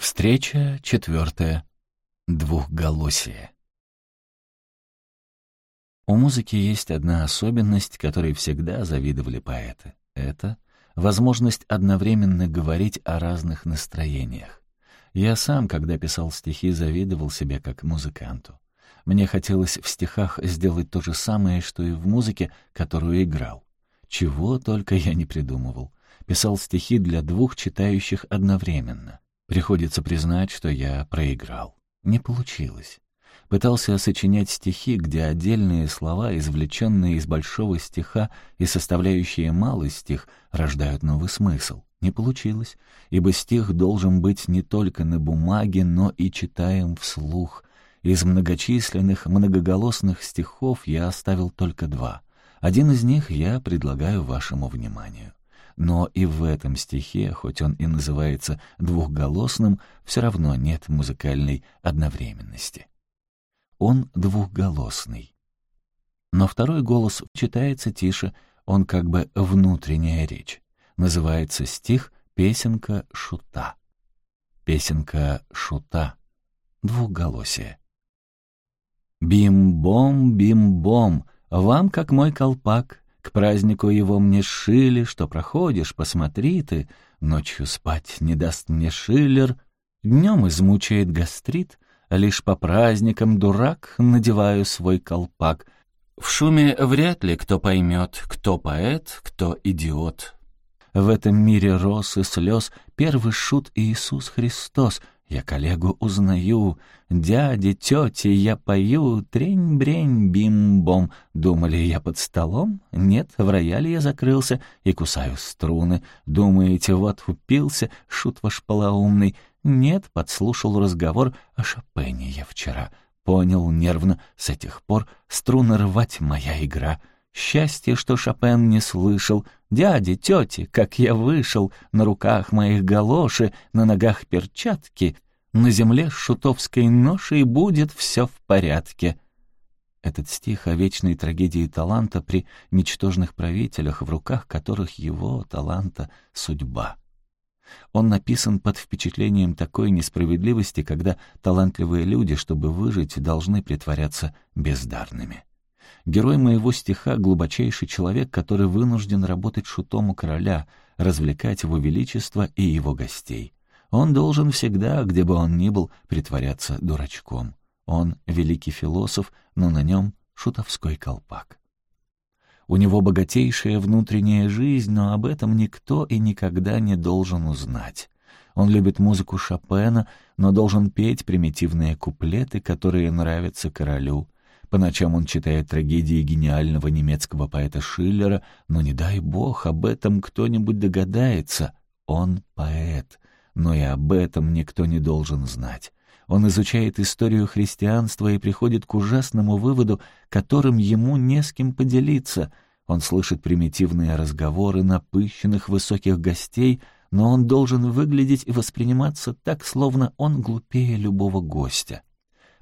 Встреча четвертая. Двухголосие. У музыки есть одна особенность, которой всегда завидовали поэты. Это возможность одновременно говорить о разных настроениях. Я сам, когда писал стихи, завидовал себе как музыканту. Мне хотелось в стихах сделать то же самое, что и в музыке, которую играл. Чего только я не придумывал. Писал стихи для двух читающих одновременно — Приходится признать, что я проиграл. Не получилось. Пытался сочинять стихи, где отдельные слова, извлеченные из большого стиха и составляющие малый стих, рождают новый смысл. Не получилось, ибо стих должен быть не только на бумаге, но и читаем вслух. Из многочисленных многоголосных стихов я оставил только два. Один из них я предлагаю вашему вниманию. Но и в этом стихе, хоть он и называется двухголосным, все равно нет музыкальной одновременности. Он двухголосный. Но второй голос читается тише, он как бы внутренняя речь. Называется стих «Песенка шута». Песенка шута. Двухголосие. Бим-бом, бим-бом, вам, как мой колпак, к празднику его мне шили, что проходишь, посмотри ты. Ночью спать не даст мне шиллер, днем измучает гастрит, а лишь по праздникам дурак надеваю свой колпак. В шуме вряд ли кто поймет, кто поэт, кто идиот. В этом мире роз и слез первый шут Иисус Христос — я коллегу узнаю, дяди, тети, я пою, трень-брень, бим-бом. Думали, я под столом? Нет, в рояле я закрылся и кусаю струны. Думаете, вот упился, шут ваш полоумный? Нет, подслушал разговор о Шопене я вчера. Понял нервно, с этих пор струны рвать моя игра. Счастье, что Шопен не слышал. Дяди, тети, как я вышел, на руках моих галоши, на ногах перчатки. На земле шутовской ношей будет все в порядке. Этот стих о вечной трагедии таланта при ничтожных правителях, в руках которых его таланта судьба. Он написан под впечатлением такой несправедливости, когда талантливые люди, чтобы выжить, должны притворяться бездарными. Герой моего стиха — глубочайший человек, который вынужден работать шутом у короля, развлекать его величество и его гостей. Он должен всегда, где бы он ни был, притворяться дурачком. Он — великий философ, но на нем шутовской колпак. У него богатейшая внутренняя жизнь, но об этом никто и никогда не должен узнать. Он любит музыку Шопена, но должен петь примитивные куплеты, которые нравятся королю — по ночам он читает трагедии гениального немецкого поэта Шиллера, но не дай бог об этом кто-нибудь догадается. Он поэт, но и об этом никто не должен знать. Он изучает историю христианства и приходит к ужасному выводу, которым ему не с кем поделиться. Он слышит примитивные разговоры напыщенных высоких гостей, но он должен выглядеть и восприниматься так, словно он глупее любого гостя.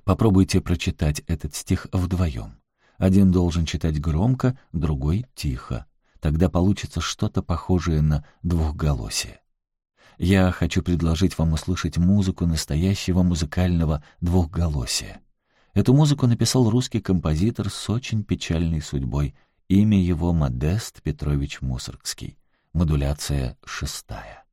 Попробуйте прочитать этот стих вдвоем. Один должен читать громко, другой — тихо. Тогда получится что-то похожее на двухголосие. Я хочу предложить вам услышать музыку настоящего музыкального двухголосия. Эту музыку написал русский композитор с очень печальной судьбой. Имя его Модест Петрович Мусоргский. Модуляция шестая.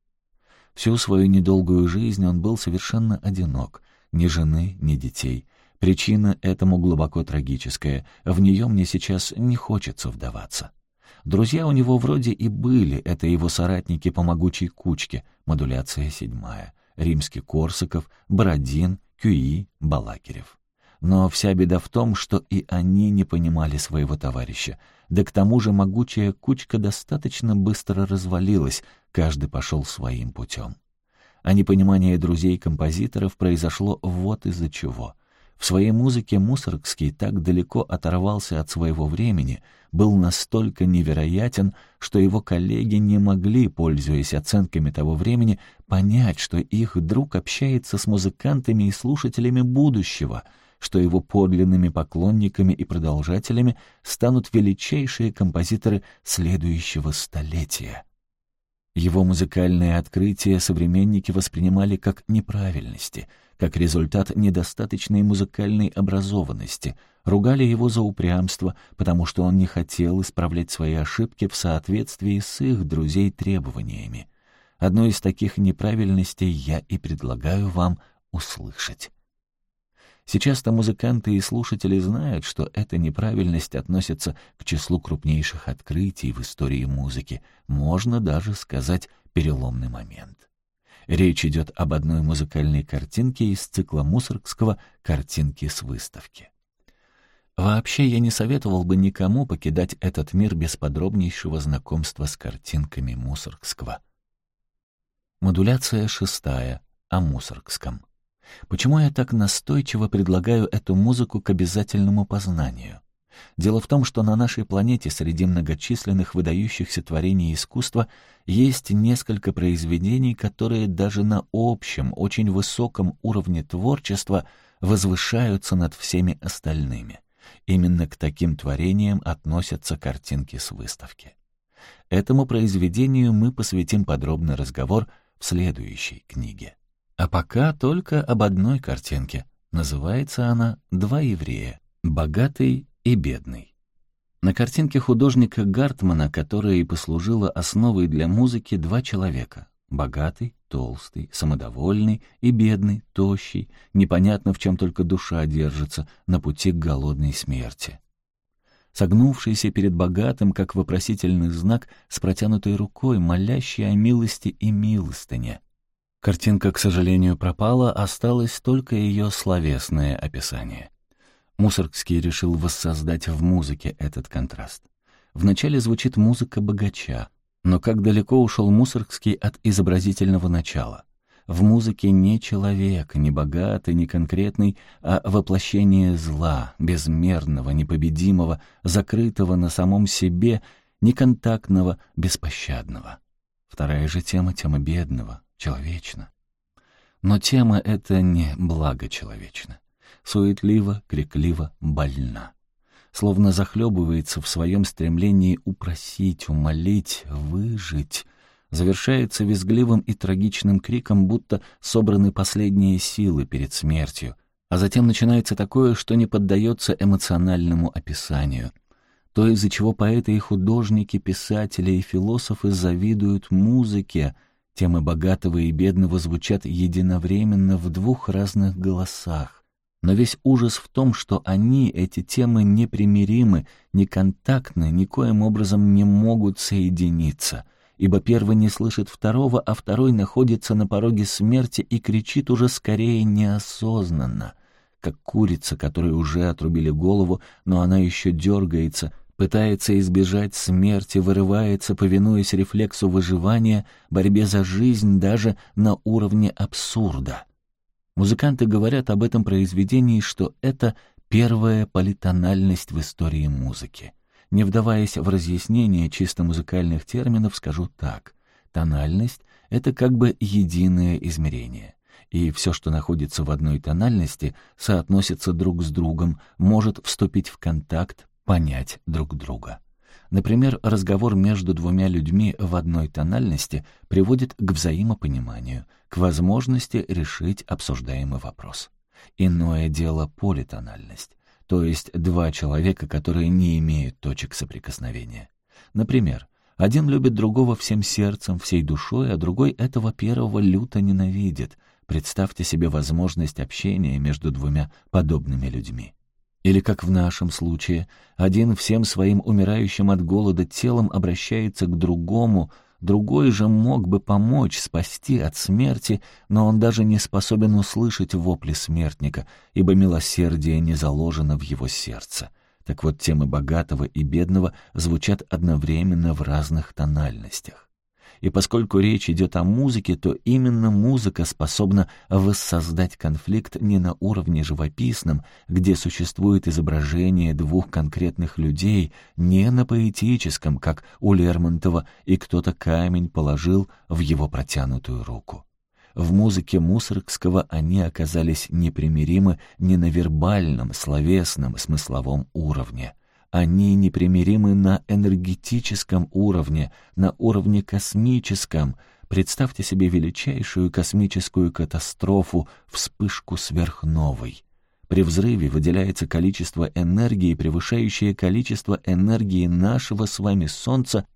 Всю свою недолгую жизнь он был совершенно одинок, ни жены, ни детей. Причина этому глубоко трагическая, в нее мне сейчас не хочется вдаваться. Друзья у него вроде и были, это его соратники по могучей кучке, модуляция седьмая, римский Корсаков, Бородин, Кюи, Балакирев. Но вся беда в том, что и они не понимали своего товарища. Да к тому же могучая кучка достаточно быстро развалилась, каждый пошел своим путем. А непонимание друзей-композиторов произошло вот из-за чего. В своей музыке Мусоргский так далеко оторвался от своего времени, был настолько невероятен, что его коллеги не могли, пользуясь оценками того времени, понять, что их друг общается с музыкантами и слушателями будущего, что его подлинными поклонниками и продолжателями станут величайшие композиторы следующего столетия. Его музыкальные открытия современники воспринимали как неправильности, как результат недостаточной музыкальной образованности, ругали его за упрямство, потому что он не хотел исправлять свои ошибки в соответствии с их друзей требованиями. Одну из таких неправильностей я и предлагаю вам услышать. Сейчас-то музыканты и слушатели знают, что эта неправильность относится к числу крупнейших открытий в истории музыки, можно даже сказать переломный момент. Речь идет об одной музыкальной картинке из цикла Мусоргского «Картинки с выставки». Вообще я не советовал бы никому покидать этот мир без подробнейшего знакомства с картинками Мусоргского. Модуляция шестая о Мусоргском. Почему я так настойчиво предлагаю эту музыку к обязательному познанию? Дело в том, что на нашей планете среди многочисленных выдающихся творений искусства есть несколько произведений, которые даже на общем, очень высоком уровне творчества возвышаются над всеми остальными. Именно к таким творениям относятся картинки с выставки. Этому произведению мы посвятим подробный разговор в следующей книге. А пока только об одной картинке. Называется она «Два еврея. Богатый и бедный». На картинке художника Гартмана, которая и послужила основой для музыки, два человека. Богатый, толстый, самодовольный и бедный, тощий, непонятно в чем только душа держится, на пути к голодной смерти. Согнувшийся перед богатым, как вопросительный знак, с протянутой рукой, молящий о милости и милостыне — Картинка, к сожалению, пропала, осталось только ее словесное описание. Мусоргский решил воссоздать в музыке этот контраст. Вначале звучит музыка богача, но как далеко ушел Мусоргский от изобразительного начала. В музыке не человек, не богатый, не конкретный, а воплощение зла, безмерного, непобедимого, закрытого на самом себе, неконтактного, беспощадного. Вторая же тема — тема бедного, человечно. Но тема эта не благочеловечна. Суетливо, крикливо, больна. Словно захлебывается в своем стремлении упросить, умолить, выжить. Завершается визгливым и трагичным криком, будто собраны последние силы перед смертью. А затем начинается такое, что не поддается эмоциональному описанию — то, из-за чего поэты и художники, писатели и философы завидуют музыке, Темы богатого и бедного звучат единовременно в двух разных голосах. Но весь ужас в том, что они, эти темы, непримиримы, неконтактны, никоим образом не могут соединиться, ибо первый не слышит второго, а второй находится на пороге смерти и кричит уже скорее неосознанно, как курица, которой уже отрубили голову, но она еще дергается — пытается избежать смерти, вырывается, повинуясь рефлексу выживания, борьбе за жизнь даже на уровне абсурда. Музыканты говорят об этом произведении, что это первая политональность в истории музыки. Не вдаваясь в разъяснение чисто музыкальных терминов, скажу так. Тональность — это как бы единое измерение и все, что находится в одной тональности, соотносится друг с другом, может вступить в контакт, понять друг друга. Например, разговор между двумя людьми в одной тональности приводит к взаимопониманию, к возможности решить обсуждаемый вопрос. Иное дело политональность, то есть два человека, которые не имеют точек соприкосновения. Например, один любит другого всем сердцем, всей душой, а другой этого первого люто ненавидит. Представьте себе возможность общения между двумя подобными людьми. Или, как в нашем случае, один всем своим умирающим от голода телом обращается к другому, другой же мог бы помочь, спасти от смерти, но он даже не способен услышать вопли смертника, ибо милосердие не заложено в его сердце. Так вот, темы богатого и бедного звучат одновременно в разных тональностях. И поскольку речь идет о музыке, то именно музыка способна воссоздать конфликт не на уровне живописном, где существует изображение двух конкретных людей, не на поэтическом, как у Лермонтова, и кто-то камень положил в его протянутую руку. В музыке Мусоргского они оказались непримиримы не на вербальном, словесном, смысловом уровне — Они непримиримы на энергетическом уровне, на уровне космическом. Представьте себе величайшую космическую катастрофу, вспышку сверхновой. При взрыве выделяется количество энергии, превышающее количество энергии нашего с вами Солнца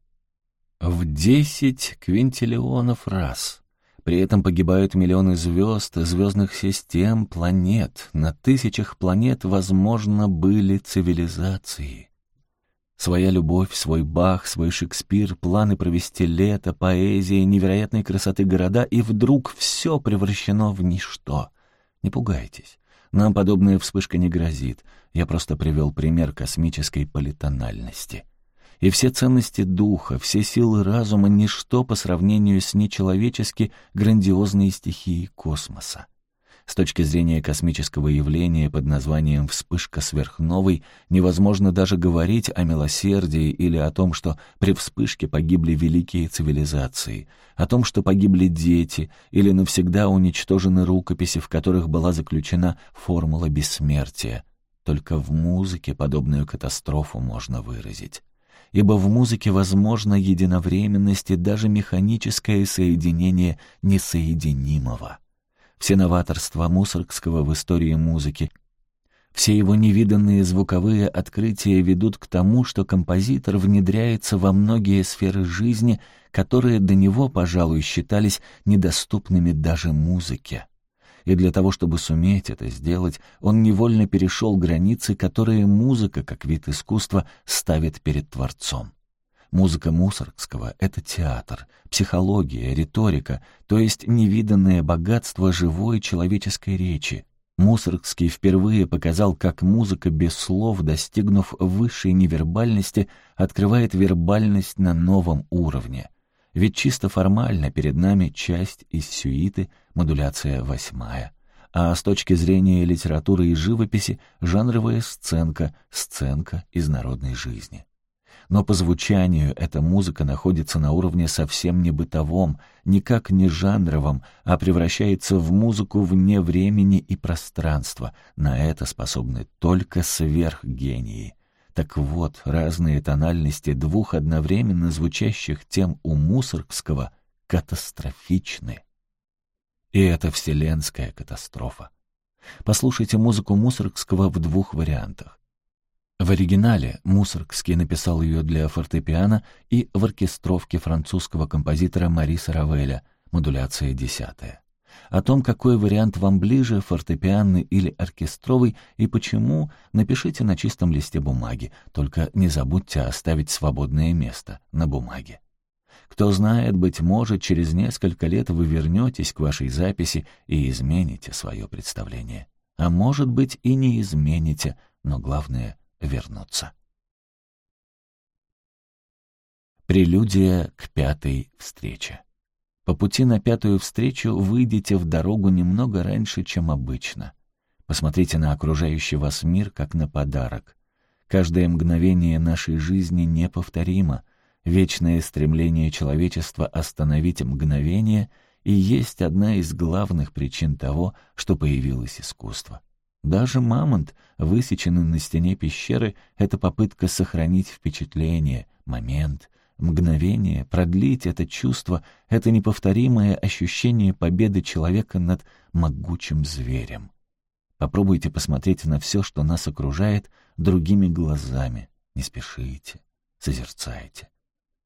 в 10 квинтиллионов раз. При этом погибают миллионы звезд, звездных систем, планет. На тысячах планет, возможно, были цивилизации. Своя любовь, свой Бах, свой Шекспир, планы провести лето, поэзия, невероятной красоты города, и вдруг все превращено в ничто. Не пугайтесь. Нам подобная вспышка не грозит. Я просто привел пример космической политональности. И все ценности духа, все силы разума — ничто по сравнению с нечеловечески грандиозной стихией космоса. С точки зрения космического явления под названием «вспышка сверхновой» невозможно даже говорить о милосердии или о том, что при вспышке погибли великие цивилизации, о том, что погибли дети или навсегда уничтожены рукописи, в которых была заключена формула бессмертия. Только в музыке подобную катастрофу можно выразить ибо в музыке возможна единовременность и даже механическое соединение несоединимого все новаторства Мусоргского в истории музыки, все его невиданные звуковые открытия ведут к тому, что композитор внедряется во многие сферы жизни, которые до него, пожалуй, считались недоступными даже музыке. И для того, чтобы суметь это сделать, он невольно перешел границы, которые музыка, как вид искусства, ставит перед Творцом. Музыка Мусоргского — это театр, психология, риторика, то есть невиданное богатство живой человеческой речи. Мусоргский впервые показал, как музыка без слов, достигнув высшей невербальности, открывает вербальность на новом уровне. Ведь чисто формально перед нами часть из сюиты, модуляция восьмая. А с точки зрения литературы и живописи — жанровая сценка, сценка из народной жизни но по звучанию эта музыка находится на уровне совсем не бытовом, никак не жанровом, а превращается в музыку вне времени и пространства. На это способны только сверхгении. Так вот, разные тональности двух одновременно звучащих тем у Мусоргского катастрофичны. И это вселенская катастрофа. Послушайте музыку Мусоргского в двух вариантах. В оригинале Мусоргский написал ее для фортепиано и в оркестровке французского композитора Мариса Равеля, модуляция десятая. О том, какой вариант вам ближе, фортепианный или оркестровый, и почему, напишите на чистом листе бумаги, только не забудьте оставить свободное место на бумаге. Кто знает, быть может, через несколько лет вы вернетесь к вашей записи и измените свое представление. А может быть и не измените, но главное вернуться. Прелюдия к пятой встрече. По пути на пятую встречу выйдите в дорогу немного раньше, чем обычно. Посмотрите на окружающий вас мир, как на подарок. Каждое мгновение нашей жизни неповторимо. Вечное стремление человечества остановить мгновение и есть одна из главных причин того, что появилось искусство. Даже мамонт, высеченный на стене пещеры, — это попытка сохранить впечатление, момент, мгновение, продлить это чувство, это неповторимое ощущение победы человека над могучим зверем. Попробуйте посмотреть на все, что нас окружает, другими глазами. Не спешите, созерцайте.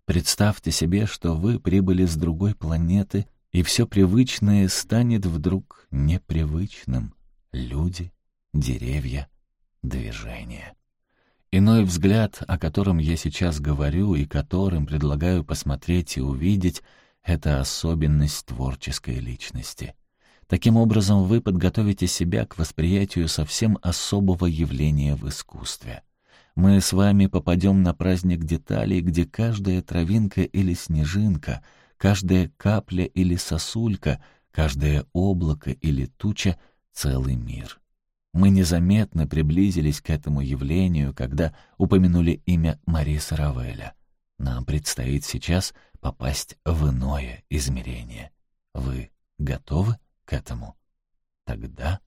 Представьте себе, что вы прибыли с другой планеты, и все привычное станет вдруг непривычным. Люди, деревья, движение. Иной взгляд, о котором я сейчас говорю и которым предлагаю посмотреть и увидеть, это особенность творческой личности. Таким образом, вы подготовите себя к восприятию совсем особого явления в искусстве. Мы с вами попадем на праздник деталей, где каждая травинка или снежинка, каждая капля или сосулька, каждое облако или туча — целый мир. Мы незаметно приблизились к этому явлению, когда упомянули имя Мариса Равеля. Нам предстоит сейчас попасть в иное измерение. Вы готовы к этому? Тогда